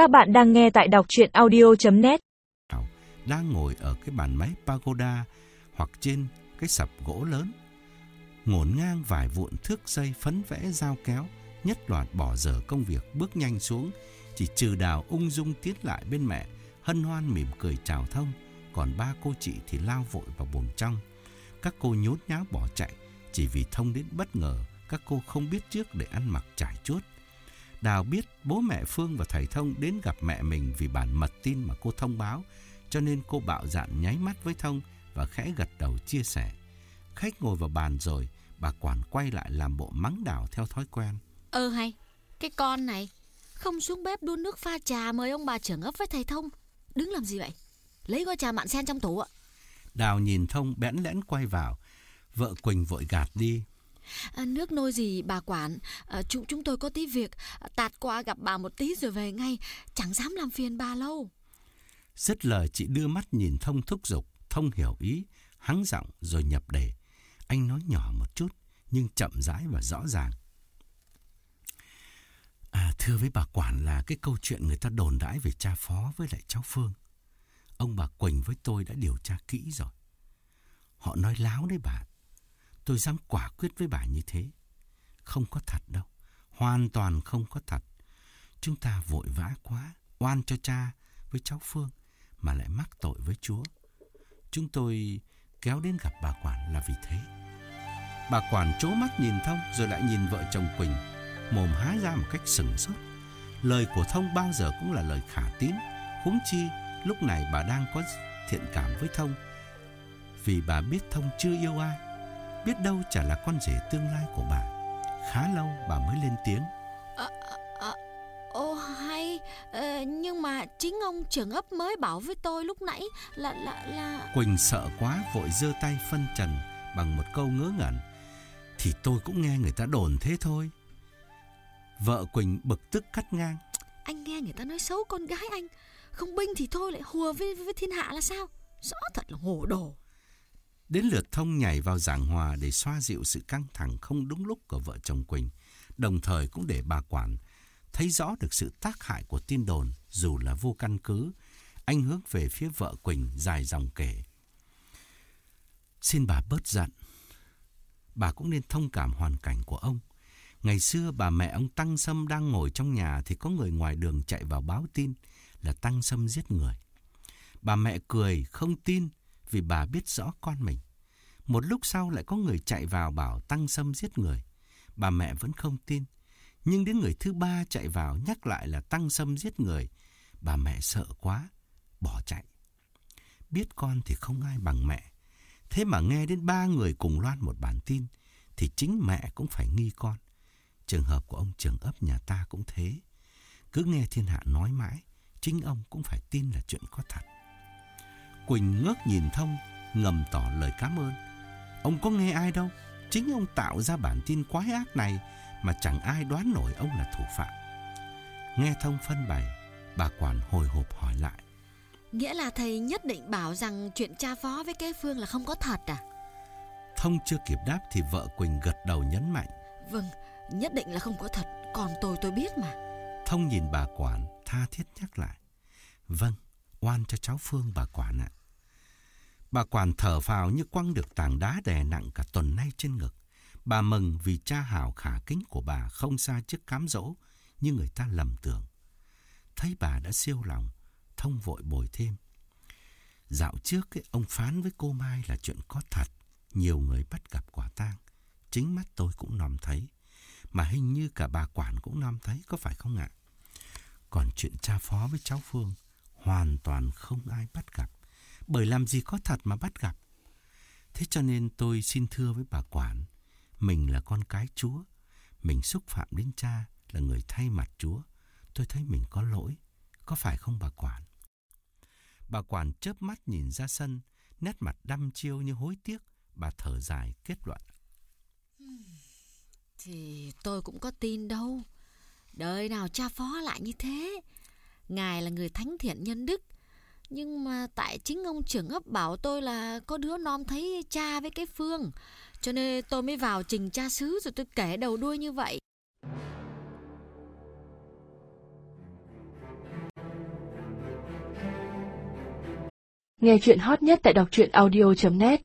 Các bạn đang nghe tại đọc chuyện audio.net Đang ngồi ở cái bàn máy pagoda hoặc trên cái sập gỗ lớn. Ngổn ngang vài vụn thước dây phấn vẽ dao kéo, nhất loạt bỏ dở công việc bước nhanh xuống, chỉ trừ đào ung dung tiến lại bên mẹ, hân hoan mỉm cười chào thông, còn ba cô chị thì lao vội vào buồng trong. Các cô nhốt nháo bỏ chạy, chỉ vì thông đến bất ngờ, các cô không biết trước để ăn mặc trải chuốt. Đào biết bố mẹ Phương và thầy Thông đến gặp mẹ mình vì bản mật tin mà cô thông báo, cho nên cô bạo dạn nháy mắt với Thông và khẽ gật đầu chia sẻ. Khách ngồi vào bàn rồi, bà quản quay lại làm bộ mắng Đào theo thói quen. Ơ hay, cái con này không xuống bếp đun nước pha trà mời ông bà trưởng ấp với thầy Thông. Đứng làm gì vậy? Lấy gói trà mặn sen trong tủ ạ. Đào nhìn Thông bẽn lẽn quay vào, vợ Quỳnh vội gạt đi. À, nước nôi gì bà quản, à, chúng chúng tôi có tí việc, à, tạt qua gặp bà một tí rồi về ngay, chẳng dám làm phiền bà lâu. Dứt lời chị đưa mắt nhìn Thông thúc giục, Thông hiểu ý, hắng giọng rồi nhập đề. Anh nói nhỏ một chút, nhưng chậm rãi và rõ ràng. À, thưa với bà quản là cái câu chuyện người ta đồn đãi về cha phó với lại cháu Phương. Ông bà Quỳnh với tôi đã điều tra kỹ rồi. Họ nói láo đấy bà. Tôi dám quả quyết với bà như thế. Không có thật đâu. Hoàn toàn không có thật. Chúng ta vội vã quá, oan cho cha với cháu Phương mà lại mắc tội với Chúa. Chúng tôi kéo đến gặp bà quản là vì thế. Bà quản chố mắt nhìn Thông rồi lại nhìn vợ chồng Quỳnh, mồm há ra một cách sừng sốt. Lời của Thông bao giờ cũng là lời khả tín, huống chi lúc này bà đang có thiện cảm với Thông. Vì bà biết Thông chưa yêu ai, biết đâu chả là con rể tương lai của bà. Khá lâu bà mới lên tiếng. À, à, ô hay, à, nhưng mà chính ông trưởng ấp mới bảo với tôi lúc nãy là là là. Quỳnh sợ quá vội giơ tay phân trần bằng một câu ngớ ngẩn. Thì tôi cũng nghe người ta đồn thế thôi. Vợ Quỳnh bực tức cắt ngang. Anh nghe người ta nói xấu con gái anh, không binh thì thôi lại hùa với, với thiên hạ là sao? Rõ thật là hồ đồ. Đến lượt Thông nhảy vào giảng hòa để xoa dịu sự căng thẳng không đúng lúc của vợ chồng Quỳnh, đồng thời cũng để bà quản thấy rõ được sự tác hại của tin đồn dù là vô căn cứ. Anh hướng về phía vợ Quỳnh dài dòng kể. Xin bà bớt giận. Bà cũng nên thông cảm hoàn cảnh của ông. Ngày xưa bà mẹ ông Tăng Sâm đang ngồi trong nhà thì có người ngoài đường chạy vào báo tin là Tăng Sâm giết người. Bà mẹ cười không tin vì bà biết rõ con mình. Một lúc sau lại có người chạy vào bảo Tăng Sâm giết người. Bà mẹ vẫn không tin. Nhưng đến người thứ ba chạy vào nhắc lại là Tăng Sâm giết người. Bà mẹ sợ quá, bỏ chạy. Biết con thì không ai bằng mẹ. Thế mà nghe đến ba người cùng loan một bản tin thì chính mẹ cũng phải nghi con. Trường hợp của ông trưởng ấp nhà ta cũng thế. Cứ nghe thiên hạ nói mãi, chính ông cũng phải tin là chuyện có thật. Quỳnh ngước nhìn Thông, ngầm tỏ lời cảm ơn. Ông có nghe ai đâu, chính ông tạo ra bản tin quái ác này mà chẳng ai đoán nổi ông là thủ phạm. Nghe Thông phân bày, bà quản hồi hộp hỏi lại. Nghĩa là thầy nhất định bảo rằng chuyện cha phó với kế Phương là không có thật à? Thông chưa kịp đáp thì vợ Quỳnh gật đầu nhấn mạnh. Vâng, nhất định là không có thật, còn tôi tôi biết mà. Thông nhìn bà quản, tha thiết nhắc lại. Vâng, oan cho cháu Phương bà quản ạ. Bà quản thở phào như quăng được tảng đá đè nặng cả tuần nay trên ngực. Bà mừng vì cha hảo khả kính của bà không xa trước cám dỗ như người ta lầm tưởng. Thấy bà đã siêu lòng, thông vội bồi thêm. Dạo trước ấy, ông phán với cô Mai là chuyện có thật. Nhiều người bắt gặp quả tang. Chính mắt tôi cũng nòm thấy. Mà hình như cả bà quản cũng nòm thấy, có phải không ạ? Còn chuyện cha phó với cháu Phương, hoàn toàn không ai bắt gặp. Bởi làm gì có thật mà bắt gặp. Thế cho nên tôi xin thưa với bà quản, mình là con cái Chúa, mình xúc phạm đến cha là người thay mặt Chúa. Tôi thấy mình có lỗi, có phải không bà quản? Bà quản chớp mắt nhìn ra sân, nét mặt đăm chiêu như hối tiếc, bà thở dài kết luận. Thì tôi cũng có tin đâu. Đời nào cha phó lại như thế. Ngài là người thánh thiện nhân đức. Nhưng mà tại chính ông trưởng ấp bảo tôi là có đứa non thấy cha với cái Phương. Cho nên tôi mới vào trình cha xứ rồi tôi kể đầu đuôi như vậy. Nghe chuyện hot nhất tại đọc truyện audio.net